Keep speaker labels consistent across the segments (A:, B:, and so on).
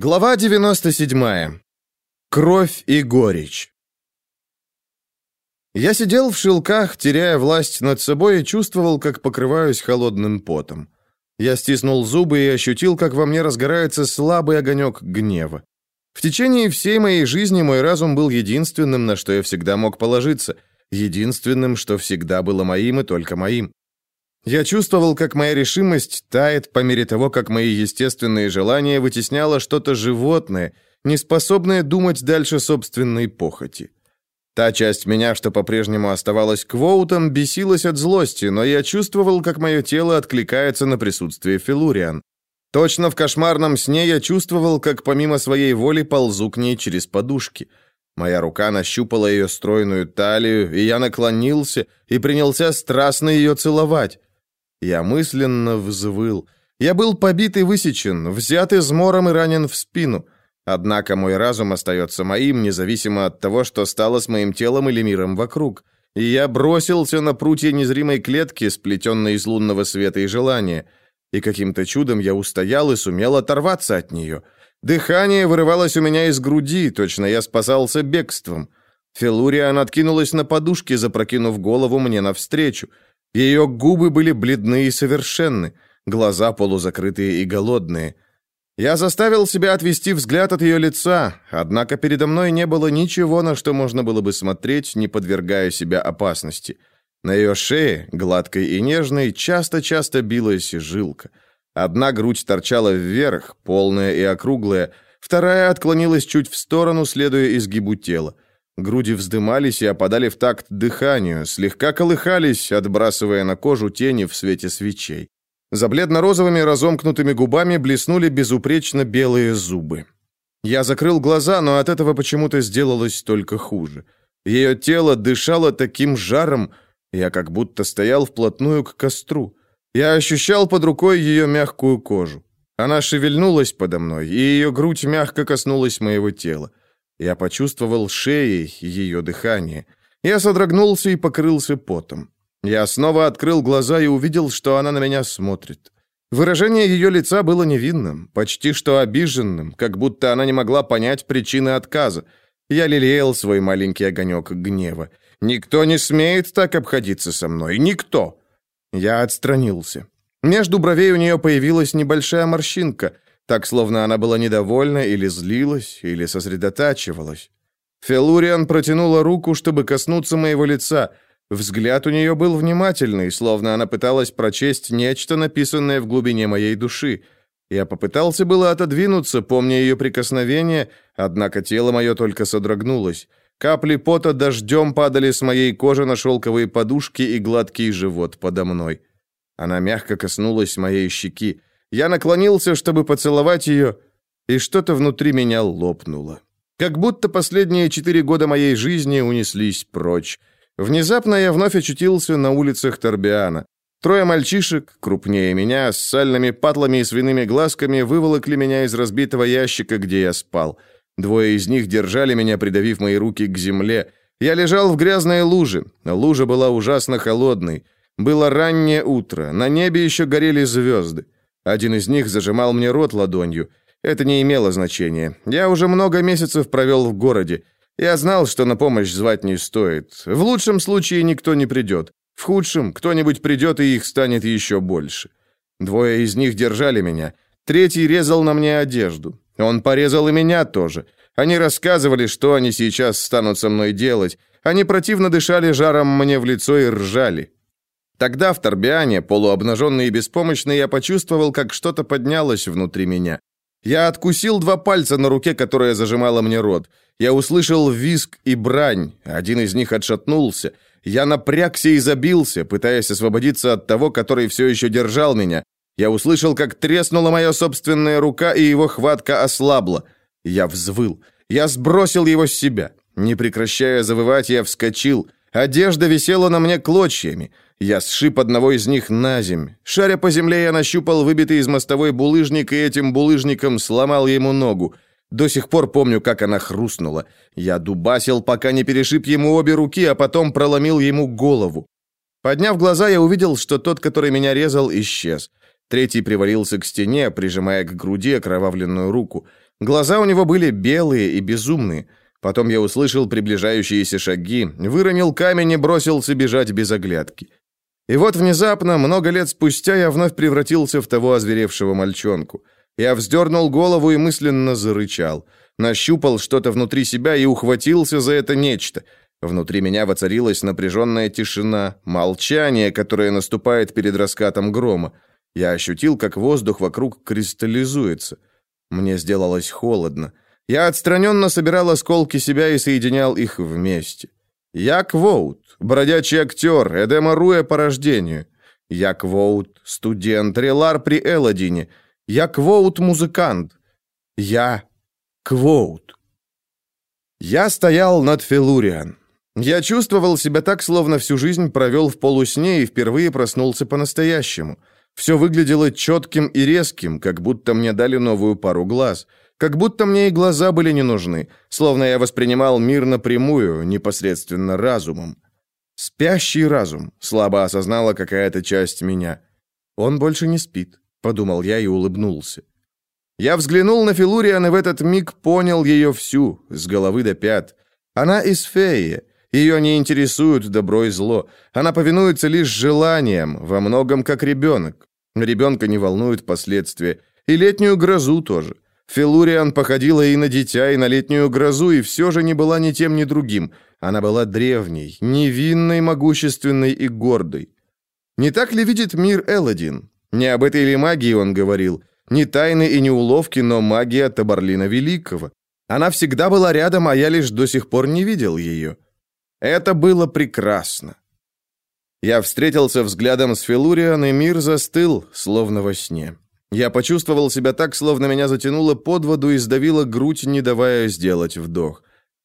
A: Глава 97. Кровь и горечь. Я сидел в шелках, теряя власть над собой и чувствовал, как покрываюсь холодным потом. Я стиснул зубы и ощутил, как во мне разгорается слабый огонек гнева. В течение всей моей жизни мой разум был единственным, на что я всегда мог положиться, единственным, что всегда было моим и только моим. Я чувствовал, как моя решимость тает по мере того, как мои естественные желания вытесняло что-то животное, неспособное думать дальше собственной похоти. Та часть меня, что по-прежнему оставалась квоутом, бесилась от злости, но я чувствовал, как мое тело откликается на присутствие Филуриан. Точно в кошмарном сне я чувствовал, как помимо своей воли ползу к ней через подушки. Моя рука нащупала ее стройную талию, и я наклонился и принялся страстно ее целовать. Я мысленно взвыл. Я был побит и высечен, взят измором и ранен в спину. Однако мой разум остается моим, независимо от того, что стало с моим телом или миром вокруг. И я бросился на прутья незримой клетки, сплетенной из лунного света и желания. И каким-то чудом я устоял и сумел оторваться от нее. Дыхание вырывалось у меня из груди, точно я спасался бегством. Фелуриан откинулась на подушке, запрокинув голову мне навстречу. Ее губы были бледны и совершенны, глаза полузакрытые и голодные. Я заставил себя отвести взгляд от ее лица, однако передо мной не было ничего, на что можно было бы смотреть, не подвергая себя опасности. На ее шее, гладкой и нежной, часто-часто билась жилка. Одна грудь торчала вверх, полная и округлая, вторая отклонилась чуть в сторону, следуя изгибу тела. Груди вздымались и опадали в такт дыханию, слегка колыхались, отбрасывая на кожу тени в свете свечей. За бледно-розовыми разомкнутыми губами блеснули безупречно белые зубы. Я закрыл глаза, но от этого почему-то сделалось только хуже. Ее тело дышало таким жаром, я как будто стоял вплотную к костру. Я ощущал под рукой ее мягкую кожу. Она шевельнулась подо мной, и ее грудь мягко коснулась моего тела. Я почувствовал шеей ее дыхание. Я содрогнулся и покрылся потом. Я снова открыл глаза и увидел, что она на меня смотрит. Выражение ее лица было невинным, почти что обиженным, как будто она не могла понять причины отказа. Я лелеял свой маленький огонек гнева. «Никто не смеет так обходиться со мной. Никто!» Я отстранился. Между бровей у нее появилась небольшая морщинка — так, словно она была недовольна или злилась, или сосредотачивалась. Фелуриан протянула руку, чтобы коснуться моего лица. Взгляд у нее был внимательный, словно она пыталась прочесть нечто, написанное в глубине моей души. Я попытался было отодвинуться, помня ее прикосновение, однако тело мое только содрогнулось. Капли пота дождем падали с моей кожи на шелковые подушки и гладкий живот подо мной. Она мягко коснулась моей щеки. Я наклонился, чтобы поцеловать ее, и что-то внутри меня лопнуло. Как будто последние четыре года моей жизни унеслись прочь. Внезапно я вновь очутился на улицах Торбиана. Трое мальчишек, крупнее меня, с сальными патлами и свиными глазками, выволокли меня из разбитого ящика, где я спал. Двое из них держали меня, придавив мои руки к земле. Я лежал в грязной луже. Лужа была ужасно холодной. Было раннее утро, на небе еще горели звезды. Один из них зажимал мне рот ладонью. Это не имело значения. Я уже много месяцев провел в городе. Я знал, что на помощь звать не стоит. В лучшем случае никто не придет. В худшем кто-нибудь придет, и их станет еще больше. Двое из них держали меня. Третий резал на мне одежду. Он порезал и меня тоже. Они рассказывали, что они сейчас станут со мной делать. Они противно дышали жаром мне в лицо и ржали. Тогда в Торбиане, полуобнаженный и беспомощный, я почувствовал, как что-то поднялось внутри меня. Я откусил два пальца на руке, которая зажимала мне рот. Я услышал визг и брань. Один из них отшатнулся. Я напрягся и забился, пытаясь освободиться от того, который все еще держал меня. Я услышал, как треснула моя собственная рука, и его хватка ослабла. Я взвыл. Я сбросил его с себя. Не прекращая завывать, я вскочил. Одежда висела на мне клочьями. Я сшиб одного из них на земь. Шаря по земле, я нащупал выбитый из мостовой булыжник, и этим булыжником сломал ему ногу. До сих пор помню, как она хрустнула. Я дубасил, пока не перешиб ему обе руки, а потом проломил ему голову. Подняв глаза, я увидел, что тот, который меня резал, исчез. Третий привалился к стене, прижимая к груди окровавленную руку. Глаза у него были белые и безумные. Потом я услышал приближающиеся шаги, выронил камень и бросился бежать без оглядки. И вот внезапно, много лет спустя, я вновь превратился в того озверевшего мальчонку. Я вздернул голову и мысленно зарычал. Нащупал что-то внутри себя и ухватился за это нечто. Внутри меня воцарилась напряженная тишина, молчание, которое наступает перед раскатом грома. Я ощутил, как воздух вокруг кристаллизуется. Мне сделалось холодно. Я отстраненно собирал осколки себя и соединял их вместе. Я Квоут, бродячий актер, Эдема Руэ по рождению. Я Квоут, студент, релар при Элладине. Я Квоут, музыкант. Я Квоут. Я стоял над Фелуриан. Я чувствовал себя так, словно всю жизнь провел в полусне и впервые проснулся по-настоящему. Все выглядело четким и резким, как будто мне дали новую пару глаз. Как будто мне и глаза были не нужны, словно я воспринимал мир напрямую, непосредственно разумом. Спящий разум, слабо осознала какая-то часть меня. Он больше не спит, подумал я и улыбнулся. Я взглянул на Филуриан и в этот миг понял ее всю, с головы до пят. Она из феи, ее не интересует добро и зло. Она повинуется лишь желаниям, во многом как ребенок. Ребенка не волнуют последствия. И летнюю грозу тоже. Филуриан походила и на дитя, и на летнюю грозу, и все же не была ни тем, ни другим. Она была древней, невинной, могущественной и гордой. Не так ли видит мир Элладин? Не об этой ли магии он говорил? Не тайны и не уловки, но магия Табарлина Великого. Она всегда была рядом, а я лишь до сих пор не видел ее. Это было прекрасно. Я встретился взглядом с Филуриан, и мир застыл, словно во сне. Я почувствовал себя так, словно меня затянуло под воду и сдавило грудь, не давая сделать вдох.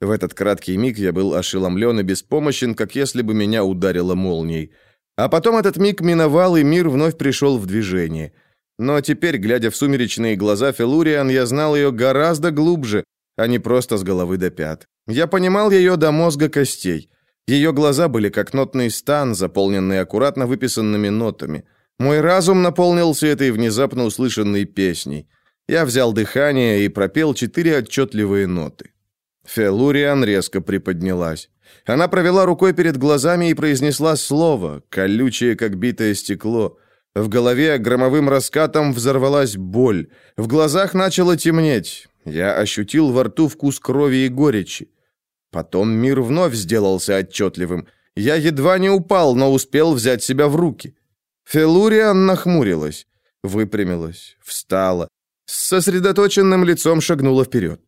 A: В этот краткий миг я был ошеломлен и беспомощен, как если бы меня ударило молнией. А потом этот миг миновал, и мир вновь пришел в движение. Но теперь, глядя в сумеречные глаза Филуриан, я знал ее гораздо глубже, а не просто с головы до пят. Я понимал ее до мозга костей. Ее глаза были как нотный стан, заполненный аккуратно выписанными нотами – мой разум наполнился этой внезапно услышанной песней. Я взял дыхание и пропел четыре отчетливые ноты. Фелуриан резко приподнялась. Она провела рукой перед глазами и произнесла слово, колючее, как битое стекло. В голове громовым раскатом взорвалась боль. В глазах начало темнеть. Я ощутил во рту вкус крови и горечи. Потом мир вновь сделался отчетливым. Я едва не упал, но успел взять себя в руки. Фелуриан нахмурилась, выпрямилась, встала, с сосредоточенным лицом шагнула вперед.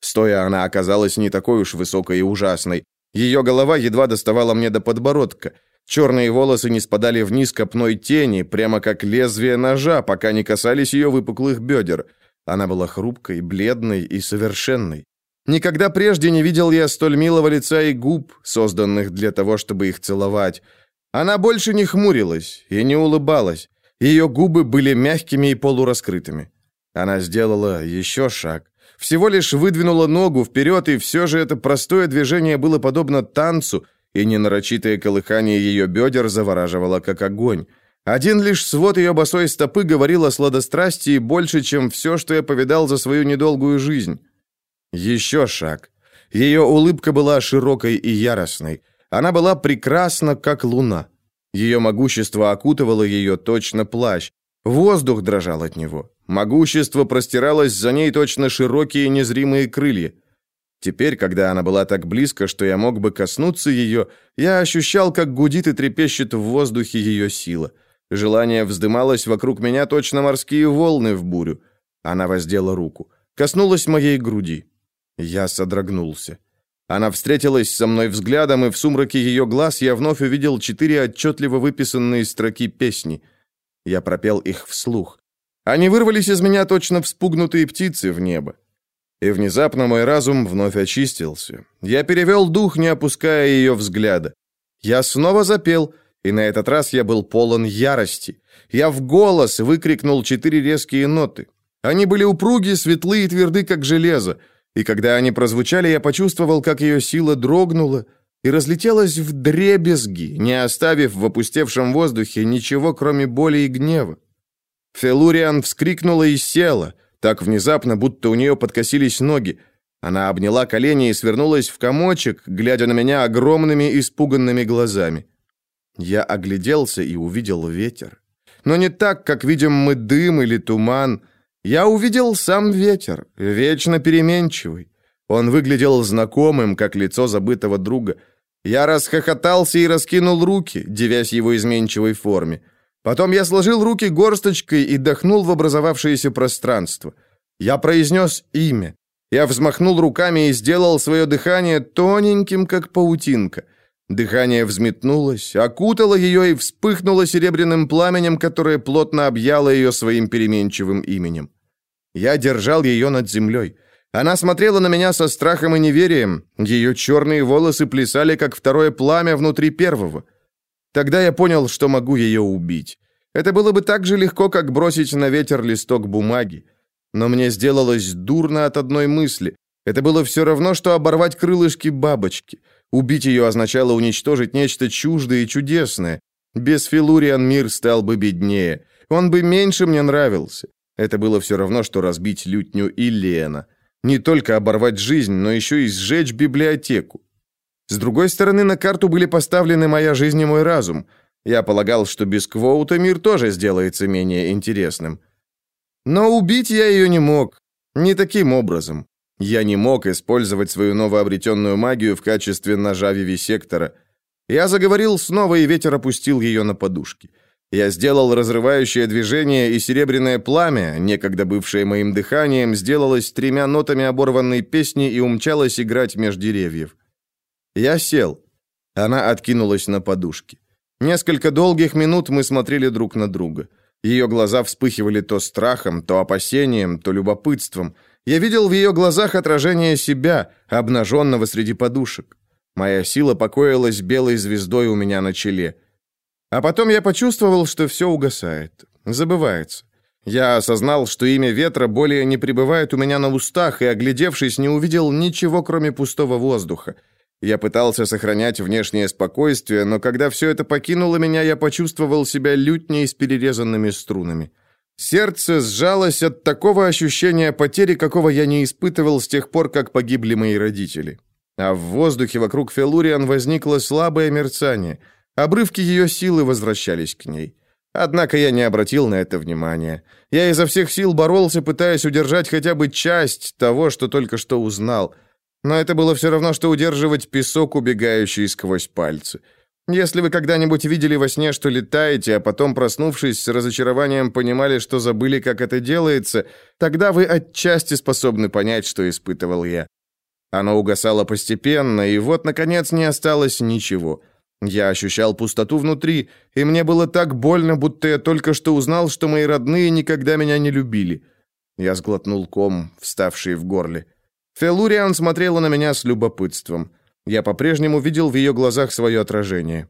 A: Стоя она оказалась не такой уж высокой и ужасной. Ее голова едва доставала мне до подбородка. Черные волосы не спадали вниз копной тени, прямо как лезвие ножа, пока не касались ее выпуклых бедер. Она была хрупкой, бледной и совершенной. Никогда прежде не видел я столь милого лица и губ, созданных для того, чтобы их целовать. Она больше не хмурилась и не улыбалась. Ее губы были мягкими и полураскрытыми. Она сделала еще шаг. Всего лишь выдвинула ногу вперед, и все же это простое движение было подобно танцу, и ненарочитое колыхание ее бедер завораживало, как огонь. Один лишь свод ее босой стопы говорил о сладострастии больше, чем все, что я повидал за свою недолгую жизнь. Еще шаг. Ее улыбка была широкой и яростной. Она была прекрасна, как луна. Ее могущество окутывало ее точно плащ. Воздух дрожал от него. Могущество простиралось за ней точно широкие незримые крылья. Теперь, когда она была так близко, что я мог бы коснуться ее, я ощущал, как гудит и трепещет в воздухе ее сила. Желание вздымалось вокруг меня точно морские волны в бурю. Она воздела руку, коснулась моей груди. Я содрогнулся. Она встретилась со мной взглядом, и в сумраке ее глаз я вновь увидел четыре отчетливо выписанные строки песни. Я пропел их вслух. Они вырвались из меня точно вспугнутые птицы в небо. И внезапно мой разум вновь очистился. Я перевел дух, не опуская ее взгляда. Я снова запел, и на этот раз я был полон ярости. Я в голос выкрикнул четыре резкие ноты. Они были упругие, светлые и тверды, как железо и когда они прозвучали, я почувствовал, как ее сила дрогнула и разлетелась в дребезги, не оставив в опустевшем воздухе ничего, кроме боли и гнева. Фелуриан вскрикнула и села, так внезапно, будто у нее подкосились ноги. Она обняла колени и свернулась в комочек, глядя на меня огромными испуганными глазами. Я огляделся и увидел ветер. Но не так, как видим мы дым или туман. Я увидел сам ветер, вечно переменчивый. Он выглядел знакомым, как лицо забытого друга. Я расхохотался и раскинул руки, девясь его изменчивой форме. Потом я сложил руки горсточкой и дохнул в образовавшееся пространство. Я произнес имя. Я взмахнул руками и сделал свое дыхание тоненьким, как паутинка. Дыхание взметнулось, окутало ее и вспыхнуло серебряным пламенем, которое плотно объяло ее своим переменчивым именем. Я держал ее над землей. Она смотрела на меня со страхом и неверием. Ее черные волосы плясали, как второе пламя внутри первого. Тогда я понял, что могу ее убить. Это было бы так же легко, как бросить на ветер листок бумаги. Но мне сделалось дурно от одной мысли. Это было все равно, что оборвать крылышки бабочки. Убить ее означало уничтожить нечто чуждое и чудесное. Без Филуриан мир стал бы беднее. Он бы меньше мне нравился. Это было все равно, что разбить лютню и Лена. Не только оборвать жизнь, но еще и сжечь библиотеку. С другой стороны, на карту были поставлены моя жизнь и мой разум. Я полагал, что без Квоута мир тоже сделается менее интересным. Но убить я ее не мог. Не таким образом. Я не мог использовать свою новообретенную магию в качестве ножа вивисектора. Я заговорил снова, и ветер опустил ее на подушки. Я сделал разрывающее движение, и серебряное пламя, некогда бывшее моим дыханием, сделалось тремя нотами оборванной песни и умчалось играть меж деревьев. Я сел. Она откинулась на подушке. Несколько долгих минут мы смотрели друг на друга. Ее глаза вспыхивали то страхом, то опасением, то любопытством. Я видел в ее глазах отражение себя, обнаженного среди подушек. Моя сила покоилась белой звездой у меня на челе. А потом я почувствовал, что все угасает, забывается. Я осознал, что имя ветра более не пребывает у меня на устах, и, оглядевшись, не увидел ничего, кроме пустого воздуха. Я пытался сохранять внешнее спокойствие, но когда все это покинуло меня, я почувствовал себя лютней с перерезанными струнами. Сердце сжалось от такого ощущения потери, какого я не испытывал с тех пор, как погибли мои родители. А в воздухе вокруг Фелуриан возникло слабое мерцание — Обрывки ее силы возвращались к ней. Однако я не обратил на это внимания. Я изо всех сил боролся, пытаясь удержать хотя бы часть того, что только что узнал. Но это было все равно, что удерживать песок, убегающий сквозь пальцы. Если вы когда-нибудь видели во сне, что летаете, а потом, проснувшись с разочарованием, понимали, что забыли, как это делается, тогда вы отчасти способны понять, что испытывал я. Оно угасало постепенно, и вот, наконец, не осталось ничего. Я ощущал пустоту внутри, и мне было так больно, будто я только что узнал, что мои родные никогда меня не любили. Я сглотнул ком, вставший в горле. Фелуриан смотрела на меня с любопытством. Я по-прежнему видел в ее глазах свое отражение.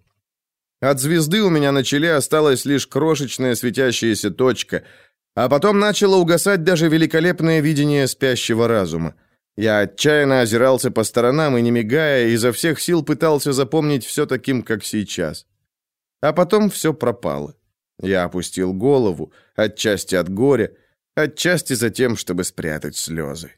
A: От звезды у меня на челе осталась лишь крошечная светящаяся точка, а потом начало угасать даже великолепное видение спящего разума. Я отчаянно озирался по сторонам и, не мигая, изо всех сил пытался запомнить все таким, как сейчас. А потом все пропало. Я опустил голову, отчасти от горя, отчасти за тем, чтобы спрятать слезы.